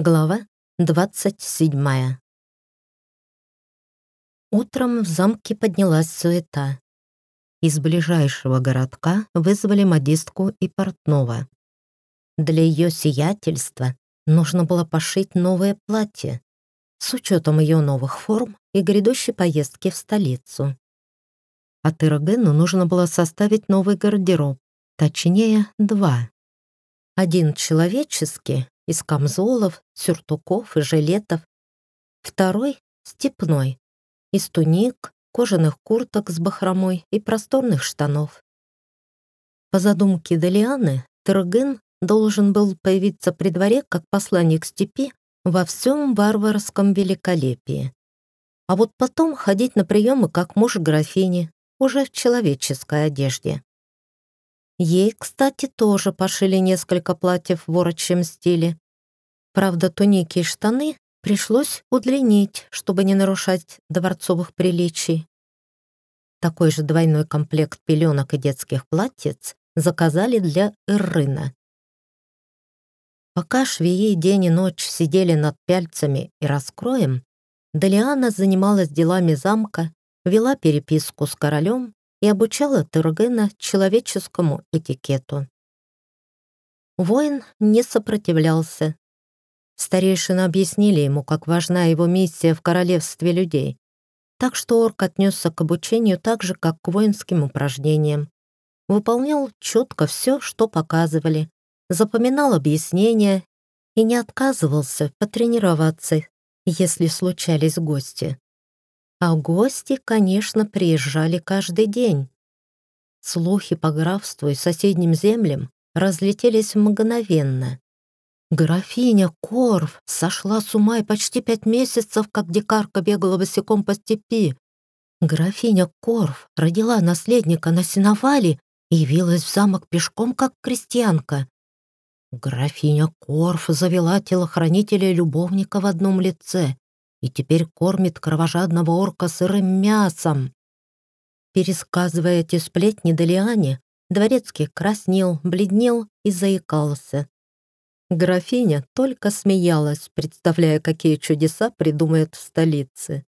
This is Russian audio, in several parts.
Глава 27 Утром в замке поднялась суета. Из ближайшего городка вызвали модистку и портного. Для ее сиятельства нужно было пошить новое платье с учетом ее новых форм и грядущей поездки в столицу. А Тырогену нужно было составить новый гардероб, точнее, два. Один человеческий, из камзолов, сюртуков и жилетов. Второй — степной, из туник, кожаных курток с бахромой и просторных штанов. По задумке Далианы, Терген должен был появиться при дворе как посланник степи во всем варварском великолепии. А вот потом ходить на приемы как муж графини, уже в человеческой одежде. Ей, кстати, тоже пошили несколько платьев в ворочем стиле. Правда, туники и штаны пришлось удлинить, чтобы не нарушать дворцовых приличий. Такой же двойной комплект пеленок и детских платьиц заказали для Иррына. Пока швеи день и ночь сидели над пяльцами и раскроем, Далиана занималась делами замка, вела переписку с королем и обучала Тургена человеческому этикету. Воин не сопротивлялся. Старейшины объяснили ему, как важна его миссия в королевстве людей, так что орк отнесся к обучению так же, как к воинским упражнениям. Выполнял четко все, что показывали, запоминал объяснения и не отказывался потренироваться, если случались гости. А гости, конечно, приезжали каждый день. Слухи по графству и соседним землям разлетелись мгновенно. Графиня Корф сошла с ума и почти пять месяцев, как дикарка бегала босиком по степи. Графиня Корф родила наследника на сеновале и явилась в замок пешком, как крестьянка. Графиня Корф завела телохранителя и любовника в одном лице и теперь кормит кровожадного орка сырым мясом. Пересказывая эти сплетни Далиане, дворецкий краснел, бледнел и заикался. Графиня только смеялась, представляя, какие чудеса придумает в столице.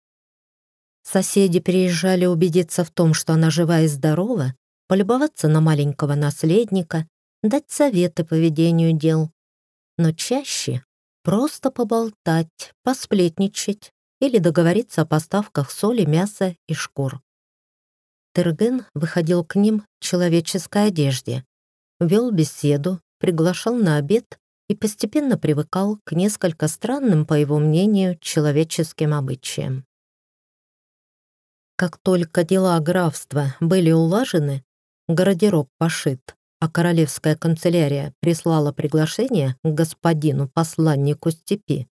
Соседи приезжали убедиться в том, что она жива и здорова, полюбоваться на маленького наследника, дать советы по ведению дел. Но чаще Просто поболтать, посплетничать или договориться о поставках соли, мяса и шкур. Терген выходил к ним в человеческой одежде, вел беседу, приглашал на обед и постепенно привыкал к несколько странным, по его мнению, человеческим обычаям. Как только дела графства были улажены, гардероб пошит, а королевская канцелярия прислала приглашение к господину посланнику степи.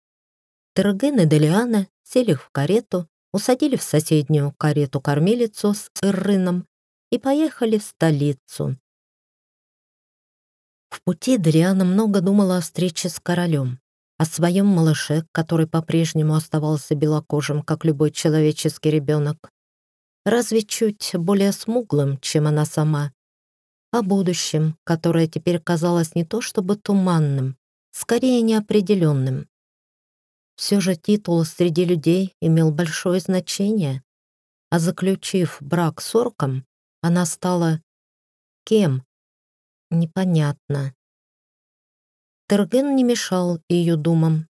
Терген и Делиана сели в карету, усадили в соседнюю карету-кормилицу с Иррыном и поехали в столицу. В пути Делиана много думала о встрече с королем, о своем малыше, который по-прежнему оставался белокожим, как любой человеческий ребенок, разве чуть более смуглым, чем она сама, о будущем, которое теперь казалось не то чтобы туманным, скорее неопределенным. Все же титул среди людей имел большое значение, а заключив брак с орком, она стала кем? Непонятно. Терген не мешал ее думам.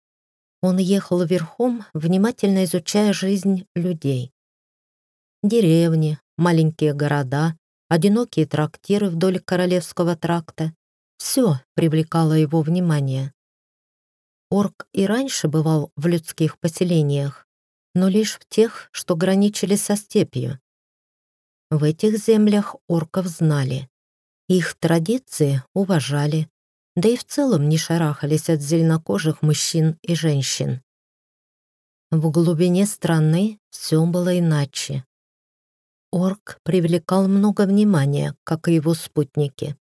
Он ехал верхом, внимательно изучая жизнь людей. Деревни, маленькие города, одинокие трактиры вдоль Королевского тракта. Все привлекало его внимание. Орк и раньше бывал в людских поселениях, но лишь в тех, что граничили со степью. В этих землях орков знали. Их традиции уважали, да и в целом не шарахались от зеленокожих мужчин и женщин. В глубине страны все было иначе. Орк привлекал много внимания, как и его спутники.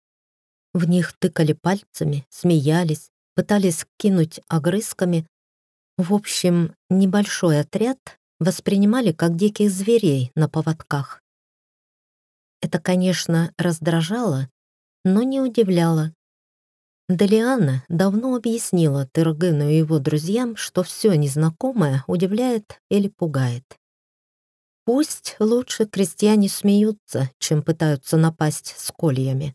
В них тыкали пальцами, смеялись, пытались кинуть огрызками. В общем, небольшой отряд воспринимали как диких зверей на поводках. Это, конечно, раздражало, но не удивляло. Делиана давно объяснила Тергену и его друзьям, что все незнакомое удивляет или пугает. Пусть лучше крестьяне смеются, чем пытаются напасть с кольями.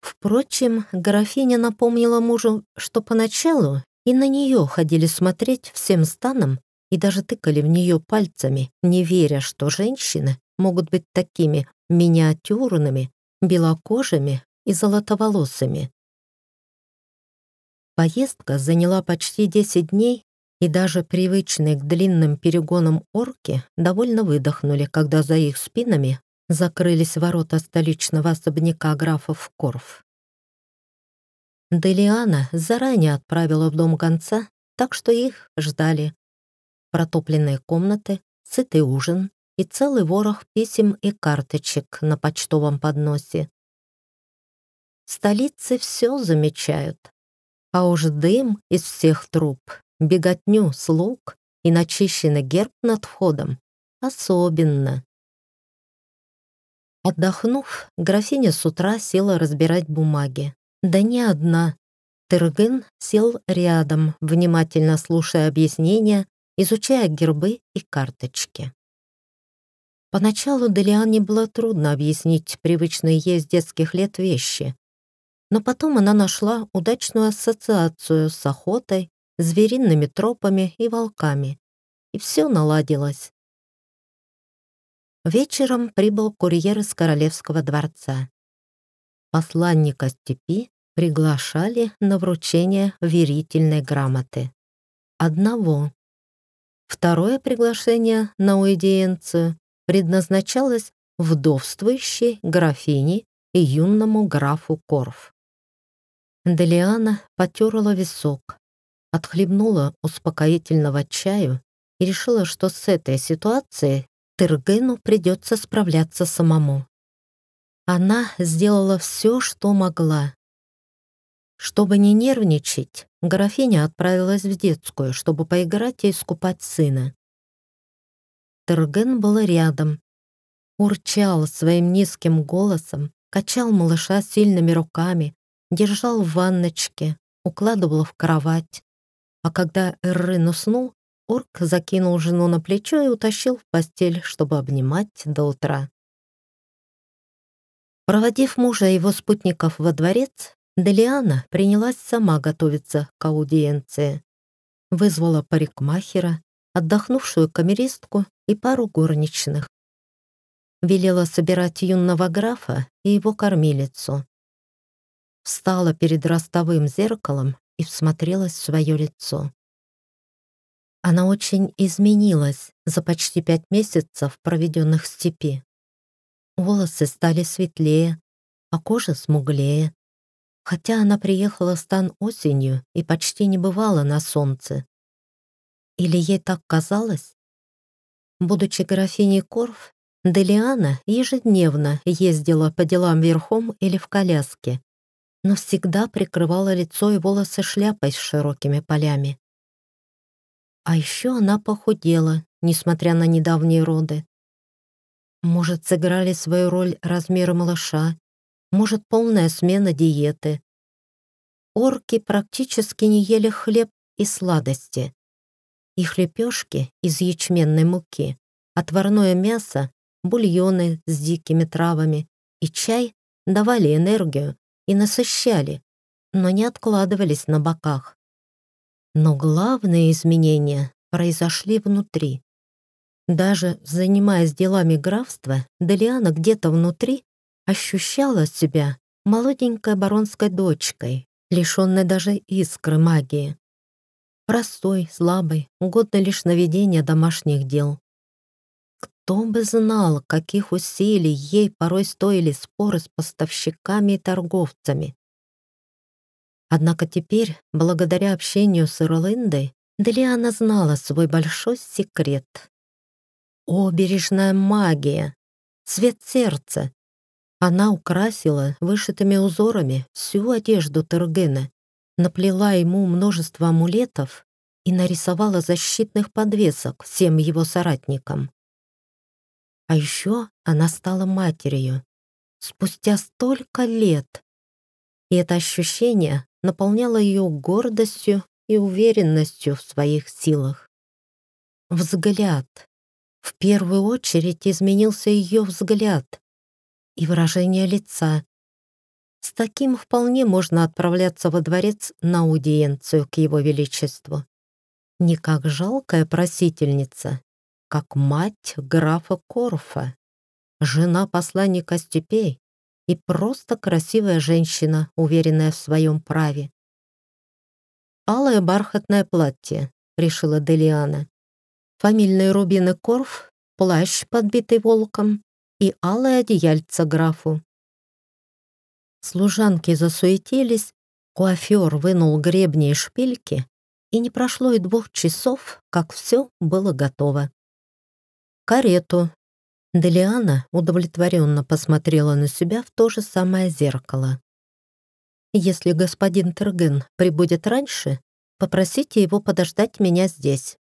Впрочем, графиня напомнила мужу, что поначалу и на нее ходили смотреть всем станом и даже тыкали в нее пальцами, не веря, что женщины могут быть такими миниатюрными, белокожими и золотоволосыми. Поездка заняла почти 10 дней, и даже привычные к длинным перегонам орки довольно выдохнули, когда за их спинами закрылись ворота столичного особняка графов Корф. Делиана заранее отправила в дом конца, так что их ждали. Протопленные комнаты, сытый ужин и целый ворох писем и карточек на почтовом подносе. Столицы все замечают, а уж дым из всех труб, беготню слуг и начищенный герб над входом особенно. Отдохнув, графиня с утра села разбирать бумаги. Да не одна. Тыргын сел рядом, внимательно слушая объяснения, изучая гербы и карточки. Поначалу Делиане было трудно объяснить привычные ей с детских лет вещи. Но потом она нашла удачную ассоциацию с охотой, звериными тропами и волками. И все наладилось. Вечером прибыл курьер из королевского дворца. Посланника степи приглашали на вручение верительной грамоты. Одного. Второе приглашение на уидиенцию предназначалось вдовствующей графине и юному графу Корф. Делиана потерла висок, отхлебнула успокоительного чаю и решила, что с этой ситуацией Тыргену придется справляться самому. Она сделала все, что могла. Чтобы не нервничать, графиня отправилась в детскую, чтобы поиграть и искупать сына. Терген был рядом, урчал своим низким голосом, качал малыша сильными руками, держал в ванночке, укладывал в кровать. А когда Эррын уснул, орк закинул жену на плечо и утащил в постель, чтобы обнимать до утра. Проводив мужа и его спутников во дворец, Делиана принялась сама готовиться к аудиенции. Вызвала парикмахера, отдохнувшую камеристку и пару горничных. Велела собирать юного графа и его кормилицу встала перед ростовым зеркалом и всмотрелась в свое лицо. Она очень изменилась за почти пять месяцев, проведенных в степи. Волосы стали светлее, а кожа смуглее. Хотя она приехала в стан осенью и почти не бывала на солнце. Или ей так казалось? Будучи графиней Корф, Делиана ежедневно ездила по делам верхом или в коляске, но всегда прикрывала лицо и волосы шляпой с широкими полями. А еще она похудела, несмотря на недавние роды. Может, сыграли свою роль размеры малыша, может, полная смена диеты. Орки практически не ели хлеб и сладости. Их лепешки из ячменной муки, отварное мясо, бульоны с дикими травами и чай давали энергию, и насыщали, но не откладывались на боках. Но главные изменения произошли внутри. Даже занимаясь делами графства, Делиана где-то внутри ощущала себя молоденькой баронской дочкой, лишенной даже искры магии. Простой, слабой, угодно лишь на ведение домашних дел. Кто бы знал, каких усилий ей порой стоили споры с поставщиками и торговцами. Однако теперь, благодаря общению с Ирлиндой, Делиана знала свой большой секрет. Обережная магия, цвет сердца. Она украсила вышитыми узорами всю одежду Тергена, наплела ему множество амулетов и нарисовала защитных подвесок всем его соратникам. А еще она стала матерью. Спустя столько лет. и это ощущение наполняло ее гордостью и уверенностью в своих силах. Взгляд. В первую очередь изменился ее взгляд и выражение лица. С таким вполне можно отправляться во дворец на аудиенцию к его величеству. Не как жалкая просительница, как мать графа Корфа, жена посланника степей и просто красивая женщина, уверенная в своем праве. «Алое бархатное платье», — решила Делиана. «Фамильные рубины Корф, плащ, подбитый волком, и алое одеяльце графу». Служанки засуетились, куафер вынул гребни и шпильки, и не прошло и двух часов, как все было готово карету». Делиана удовлетворенно посмотрела на себя в то же самое зеркало. «Если господин Терген прибудет раньше, попросите его подождать меня здесь».